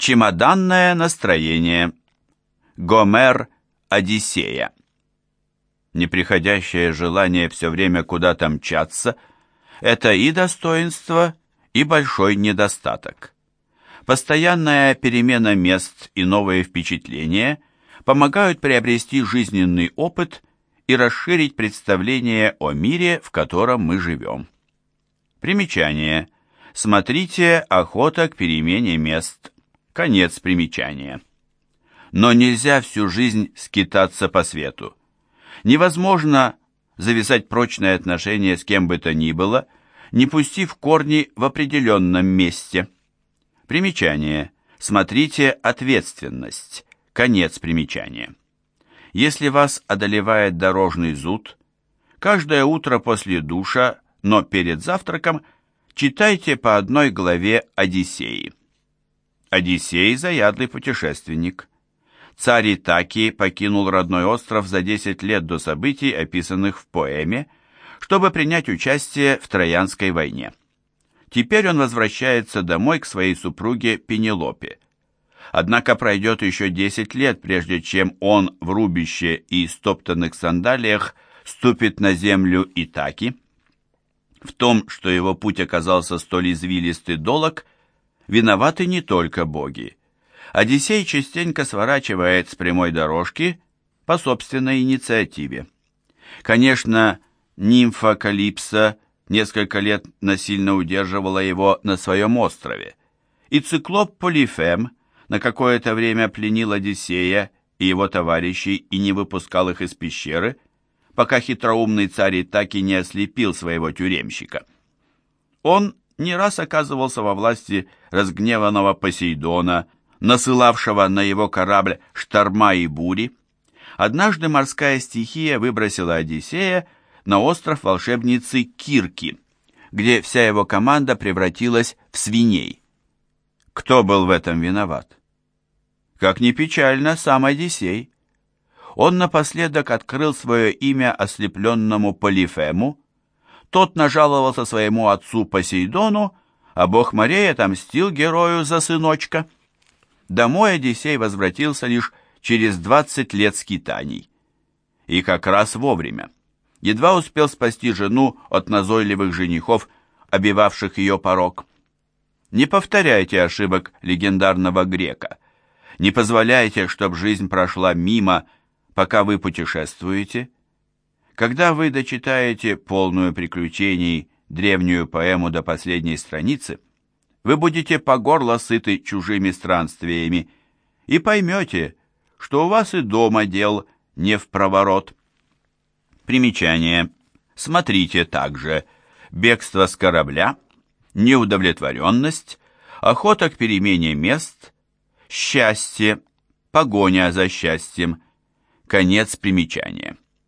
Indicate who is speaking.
Speaker 1: Чемоданное настроение. Гомер Одиссея. Неприходящее желание все время куда-то мчаться – это и достоинство, и большой недостаток. Постоянная перемена мест и новые впечатления помогают приобрести жизненный опыт и расширить представление о мире, в котором мы живем. Примечание. Смотрите «Охота к перемене мест». Конец примечания. Но нельзя всю жизнь скитаться по свету. Невозможно завязать прочные отношения с кем бы то ни было, не пустив корни в определенном месте. Примечание. Смотрите «Ответственность». Конец примечания. Если вас одолевает дорожный зуд, каждое утро после душа, но перед завтраком, читайте по одной главе Одиссеи. Одиссей – заядлый путешественник. Царь Итаки покинул родной остров за 10 лет до событий, описанных в поэме, чтобы принять участие в Троянской войне. Теперь он возвращается домой к своей супруге Пенелопе. Однако пройдет еще 10 лет, прежде чем он в рубище и стоптанных сандалиях ступит на землю Итаки. В том, что его путь оказался столь извилистый долог – виноваты не только боги. Одиссей частенько сворачивает с прямой дорожки по собственной инициативе. Конечно, нимфа Калипса несколько лет насильно удерживала его на своем острове, и циклоп Полифем на какое-то время пленил Одиссея и его товарищей и не выпускал их из пещеры, пока хитроумный царь так и не ослепил своего тюремщика. Он не раз оказывался во власти разгневанного Посейдона, насылавшего на его корабль шторма и бури. Однажды морская стихия выбросила Одиссея на остров волшебницы Кирки, где вся его команда превратилась в свиней. Кто был в этом виноват? Как ни печально, сам Одиссей. Он напоследок открыл свое имя ослепленному Полифему, тот нажаловался своему отцу Посейдону, а бог морей отомстил герою за сыночка. Домой Одиссей возвратился лишь через двадцать лет скитаний. И как раз вовремя. Едва успел спасти жену от назойливых женихов, обивавших ее порог. Не повторяйте ошибок легендарного грека. Не позволяйте, чтобы жизнь прошла мимо, пока вы путешествуете. Когда вы дочитаете полную приключений древнюю поэму до последней страницы, вы будете по горло сыты чужими странствиями и поймете, что у вас и дома дел не в проворот. Примечание. Смотрите также «Бегство с корабля», «Неудовлетворенность», «Охота к перемене мест», «Счастье», «Погоня за счастьем», «Конец примечания».